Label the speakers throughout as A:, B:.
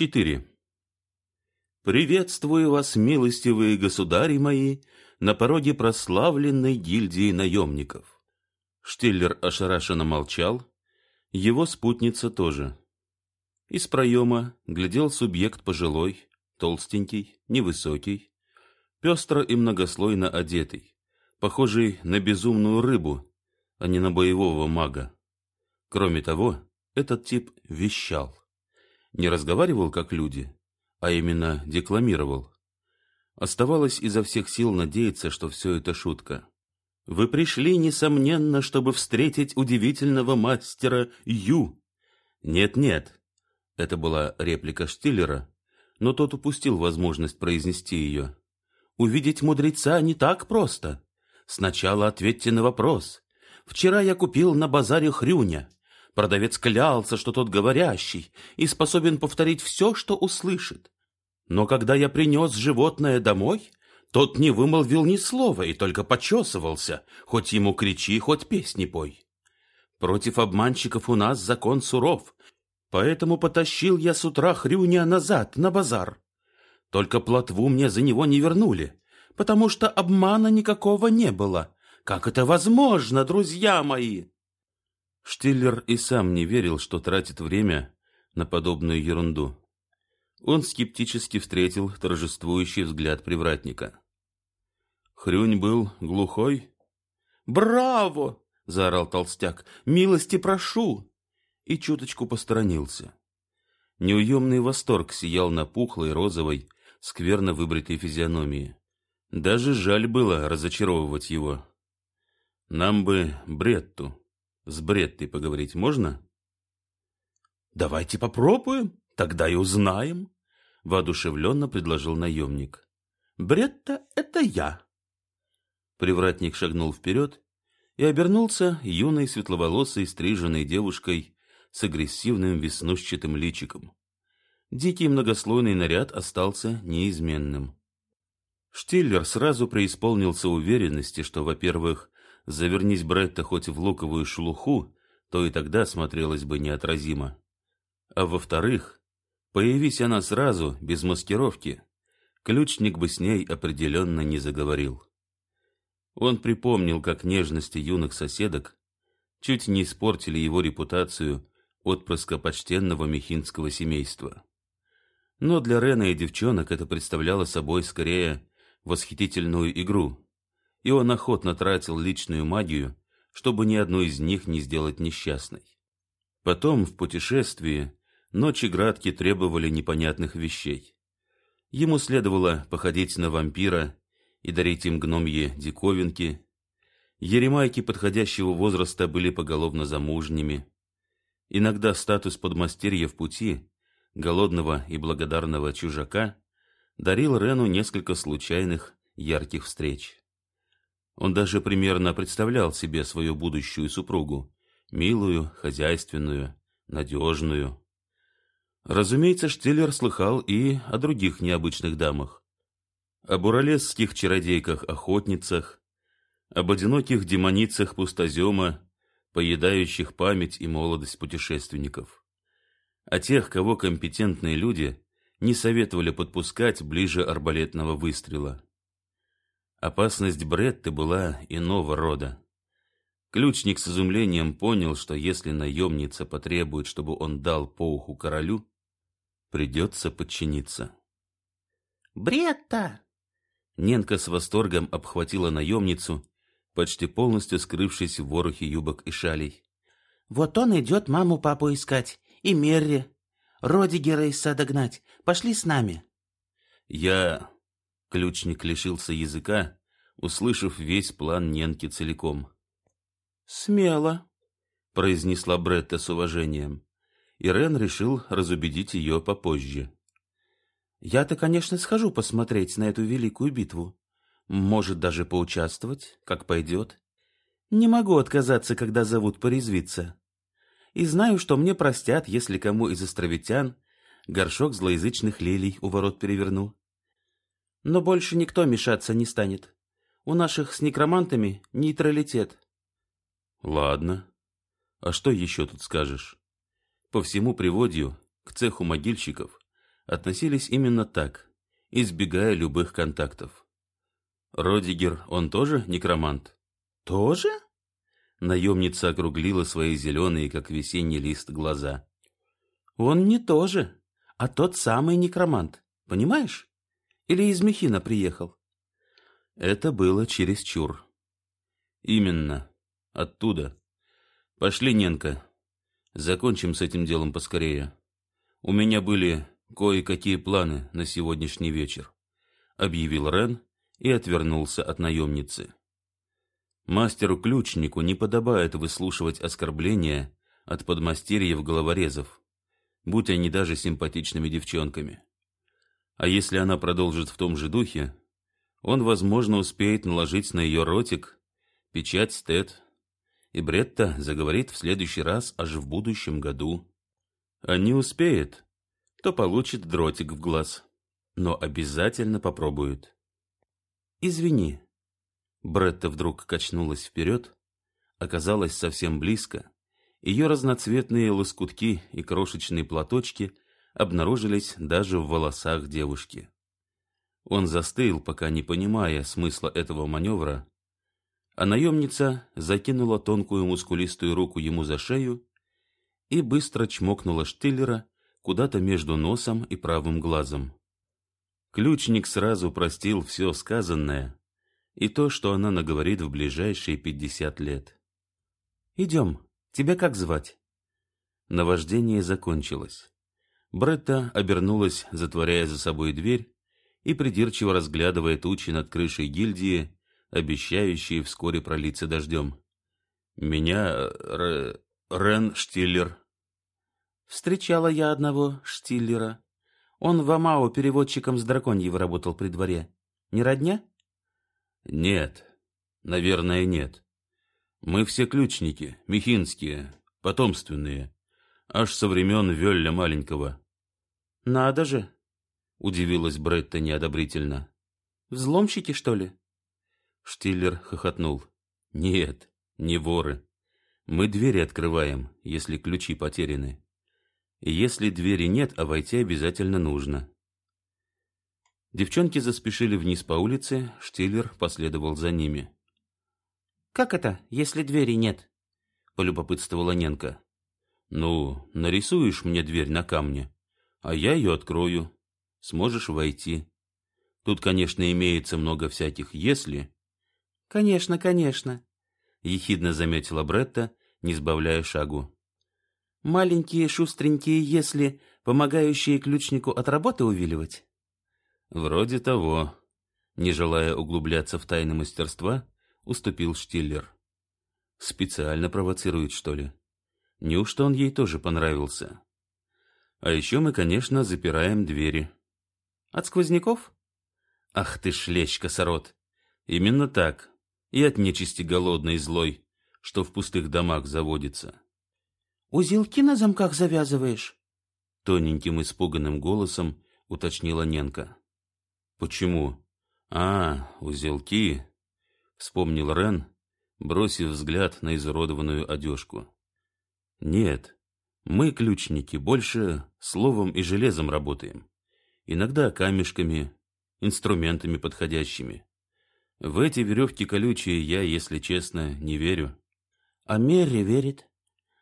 A: 4. Приветствую вас, милостивые государи мои, на пороге прославленной гильдии наемников. Штиллер ошарашенно молчал, его спутница тоже. Из проема глядел субъект пожилой, толстенький, невысокий, пестро и многослойно одетый, похожий на безумную рыбу, а не на боевого мага. Кроме того, этот тип вещал не разговаривал как люди, а именно декламировал. Оставалось изо всех сил надеяться, что все это шутка. Вы пришли, несомненно, чтобы встретить удивительного мастера Ю. Нет-нет, это была реплика Штиллера, но тот упустил возможность произнести ее. Увидеть мудреца не так просто. Сначала ответьте на вопрос. Вчера я купил на базаре хрюня. Продавец клялся, что тот говорящий и способен повторить все, что услышит. Но когда я принес животное домой, тот не вымолвил ни слова и только почесывался, хоть ему кричи, хоть песни пой. Против обманщиков у нас закон суров, поэтому потащил я с утра хрюня назад, на базар. Только плотву мне за него не вернули, потому что обмана никакого не было. Как это возможно, друзья мои? Штиллер и сам не верил, что тратит время на подобную ерунду. Он скептически встретил торжествующий взгляд привратника. Хрюнь был глухой. «Браво!» — заорал толстяк. «Милости прошу!» И чуточку посторонился. Неуемный восторг сиял на пухлой, розовой, скверно выбритой физиономии. Даже жаль было разочаровывать его. «Нам бы Бретту», с Бреттой поговорить можно? Давайте попробуем, тогда и узнаем, воодушевленно предложил наемник. Бретта — это я. Привратник шагнул вперед и обернулся юной светловолосой стриженной девушкой с агрессивным веснушчатым личиком. Дикий многослойный наряд остался неизменным. Штиллер сразу преисполнился уверенности, что, во-первых, Завернись Бретта хоть в луковую шелуху, то и тогда смотрелась бы неотразимо. А во-вторых, появись она сразу, без маскировки, ключник бы с ней определенно не заговорил. Он припомнил, как нежности юных соседок чуть не испортили его репутацию отпрыска почтенного мехинского семейства. Но для Рена и девчонок это представляло собой скорее восхитительную игру, и он охотно тратил личную магию, чтобы ни одну из них не сделать несчастной. Потом, в путешествии, ночи Градки требовали непонятных вещей. Ему следовало походить на вампира и дарить им гномье диковинки. Еремайки подходящего возраста были поголовно замужними. Иногда статус подмастерья в пути, голодного и благодарного чужака, дарил Рену несколько случайных ярких встреч. Он даже примерно представлял себе свою будущую супругу, милую, хозяйственную, надежную. Разумеется, Штиллер слыхал и о других необычных дамах. Об уралесских чародейках-охотницах, об одиноких демоницах пустозема, поедающих память и молодость путешественников. О тех, кого компетентные люди не советовали подпускать ближе арбалетного выстрела. Опасность Бретты была иного рода. Ключник с изумлением понял, что если наемница потребует, чтобы он дал по уху королю, придется подчиниться.
B: «Бретта!»
A: Ненка с восторгом обхватила наемницу, почти полностью скрывшись в ворохе юбок и шалей.
B: «Вот он идет маму-папу искать, и Мерри. Родигера из сада гнать. Пошли с нами».
A: «Я...» Ключник лишился языка, услышав весь план Ненки целиком.
B: «Смело», —
A: произнесла Бретта с уважением. И Рен решил разубедить ее попозже.
B: «Я-то, конечно, схожу посмотреть на эту великую битву. Может, даже поучаствовать, как пойдет. Не могу отказаться, когда зовут порезвиться. И знаю, что мне простят, если кому из островитян горшок злоязычных лилий у ворот переверну. Но больше никто мешаться не станет. У наших с некромантами нейтралитет.
A: Ладно. А что еще тут скажешь? По всему приводью, к цеху могильщиков, относились именно так, избегая любых контактов. Родигер, он тоже некромант?
B: Тоже?
A: Наемница округлила свои зеленые, как весенний лист, глаза.
B: Он не тоже, а тот самый некромант, понимаешь? Или из Мехина приехал?
A: Это было чересчур. Именно. Оттуда. Пошли, Ненка. Закончим с этим делом поскорее. У меня были кое-какие планы на сегодняшний вечер, объявил Рен и отвернулся от наемницы. Мастеру-ключнику не подобает выслушивать оскорбления от подмастерьев-головорезов, будь они даже симпатичными девчонками. А если она продолжит в том же духе, он, возможно, успеет наложить на ее ротик печать Тед, и Бретта заговорит в следующий раз аж в будущем году. А не успеет, то получит дротик в глаз, но обязательно попробует.
B: Извини.
A: Бретта вдруг качнулась вперед, оказалась совсем близко. Ее разноцветные лоскутки и крошечные платочки обнаружились даже в волосах девушки. Он застыл, пока не понимая смысла этого маневра, а наемница закинула тонкую мускулистую руку ему за шею и быстро чмокнула Штиллера куда-то между носом и правым глазом. Ключник сразу простил все сказанное и то, что она наговорит в ближайшие пятьдесят лет.
B: «Идем. Тебя как звать?»
A: Наваждение закончилось. Бретта обернулась, затворяя за собой дверь, и придирчиво разглядывая тучи над крышей гильдии, обещающие вскоре пролиться дождем. «Меня Р... Рен Штиллер».
B: «Встречала я одного Штиллера. Он в Амао переводчиком с драконьев работал при дворе. Не родня?»
A: «Нет. Наверное, нет. Мы все ключники, мехинские, потомственные, аж со времен Вёлля Маленького».
B: «Надо же!»
A: удивилась Бретта неодобрительно.
B: Взломщики, что ли?
A: Штиллер хохотнул. Нет, не воры. Мы двери открываем, если ключи потеряны. И если двери нет, а войти обязательно нужно. Девчонки заспешили вниз по улице, Штиллер последовал за ними.
B: Как это, если двери нет? полюбопытствовала Ненка.
A: Ну, нарисуешь мне дверь на камне, а я ее открою сможешь войти. Тут, конечно, имеется много всяких «если».
B: «Конечно, конечно», —
A: ехидно заметила Бретта, не сбавляя шагу.
B: «Маленькие шустренькие «если», помогающие ключнику от работы увиливать?»
A: «Вроде того», — не желая углубляться в тайны мастерства, уступил Штиллер. «Специально провоцирует, что ли? Неужто он ей тоже понравился?» «А еще мы, конечно, запираем двери».
B: От сквозняков?
A: Ах ты шлещ, косорот! Именно так. И от нечисти голодной и злой, что в пустых домах заводится.
B: Узелки на замках завязываешь?
A: Тоненьким испуганным голосом уточнила Ненка. Почему? А, узелки, вспомнил Рен, бросив взгляд на изуродованную одежку. Нет, мы, ключники, больше словом и железом работаем иногда камешками, инструментами подходящими. В эти веревки колючие я, если честно, не верю.
B: А Мерри верит.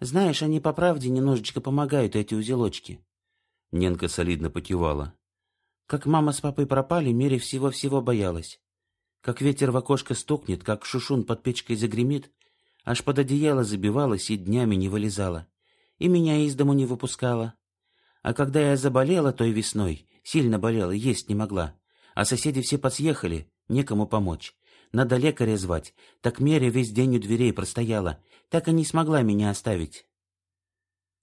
B: Знаешь, они по правде немножечко помогают, эти узелочки.
A: Ненка солидно покивала.
B: Как мама с папой пропали, Мерри всего-всего боялась. Как ветер в окошко стукнет, как шушун под печкой загремит, аж под одеяло забивалась и днями не вылезала. И меня из дому не выпускала. А когда я заболела той весной, Сильно болела, есть не могла. А соседи все подсъехали, некому помочь. Надо лекаря звать. Так Меря весь день у дверей простояла. Так и не смогла меня оставить.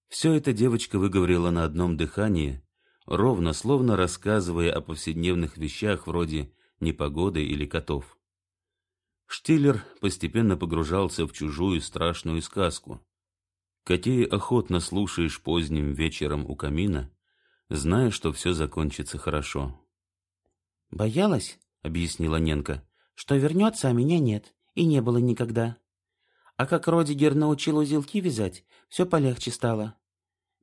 A: Все это девочка выговорила на одном дыхании, ровно, словно рассказывая о повседневных вещах вроде непогоды или котов. Штиллер постепенно погружался в чужую страшную сказку. Какие охотно слушаешь поздним вечером у камина, зная, что все закончится хорошо.
B: «Боялась, — объяснила Ненка, — что вернется, а меня нет, и не было никогда. А как Родигер научил узелки вязать, все полегче стало.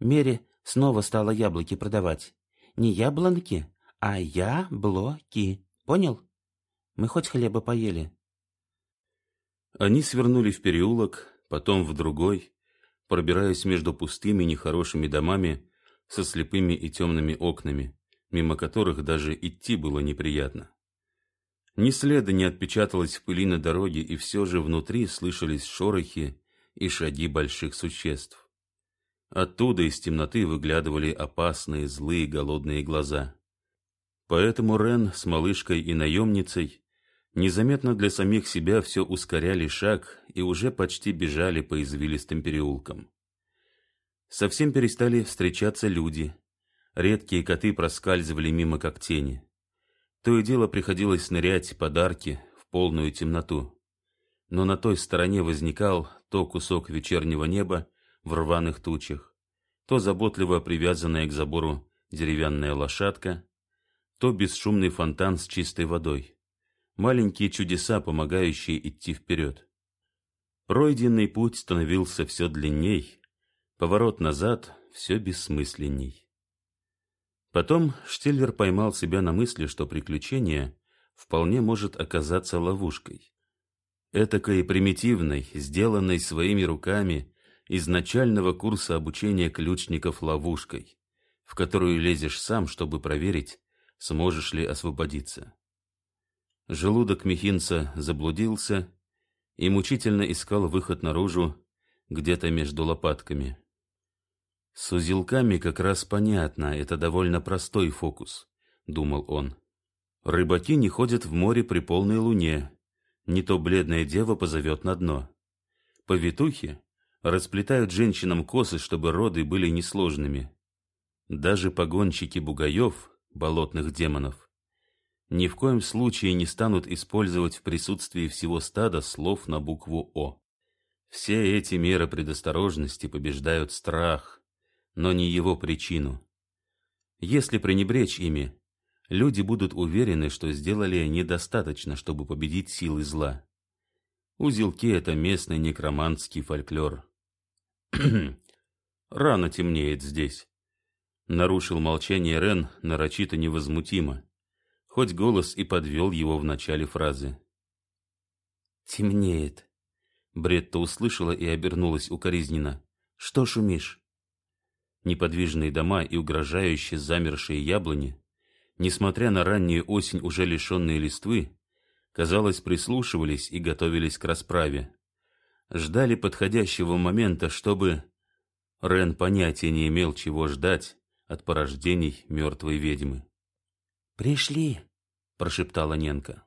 B: Мере снова стала яблоки продавать. Не яблонки, а яблоки. Понял? Мы хоть хлеба поели.
A: Они свернули в переулок, потом в другой, пробираясь между пустыми нехорошими домами со слепыми и темными окнами, мимо которых даже идти было неприятно. Ни следа не отпечаталось в пыли на дороге, и все же внутри слышались шорохи и шаги больших существ. Оттуда из темноты выглядывали опасные, злые, голодные глаза. Поэтому Рен с малышкой и наемницей незаметно для самих себя все ускоряли шаг и уже почти бежали по извилистым переулкам. Совсем перестали встречаться люди. Редкие коты проскальзывали мимо как тени. То и дело приходилось нырять подарки в полную темноту. Но на той стороне возникал то кусок вечернего неба в рваных тучах, то заботливо привязанная к забору деревянная лошадка, то бесшумный фонтан с чистой водой. Маленькие чудеса, помогающие идти вперед. Пройденный путь становился все длинней, поворот назад все бессмысленней. Потом Штиллер поймал себя на мысли, что приключение вполне может оказаться ловушкой. Этакой примитивной, сделанной своими руками, изначального курса обучения ключников ловушкой, в которую лезешь сам, чтобы проверить, сможешь ли освободиться. Желудок Михинца заблудился и мучительно искал выход наружу где-то между лопатками. С узелками как раз понятно, это довольно простой фокус, думал он. Рыбаки не ходят в море при полной луне, не то бледная дева позовет на дно. Повитухи расплетают женщинам косы, чтобы роды были несложными. Даже погонщики бугаев, болотных демонов, ни в коем случае не станут использовать в присутствии всего стада слов на букву «О». Все эти меры предосторожности побеждают страх, но не его причину. Если пренебречь ими, люди будут уверены, что сделали недостаточно, чтобы победить силы зла. Узелки — это местный некромантский фольклор. Рано темнеет здесь. Нарушил молчание Рен нарочито невозмутимо, хоть голос и подвел его в начале фразы. «Темнеет». Бретта услышала и обернулась укоризненно. «Что шумишь?» неподвижные дома и угрожающие замершие яблони, несмотря на раннюю осень, уже лишенные листвы, казалось, прислушивались и готовились к расправе. Ждали подходящего момента, чтобы... Рен понятия не имел, чего ждать от порождений мертвой ведьмы. «Пришли!» — прошептала Ненка.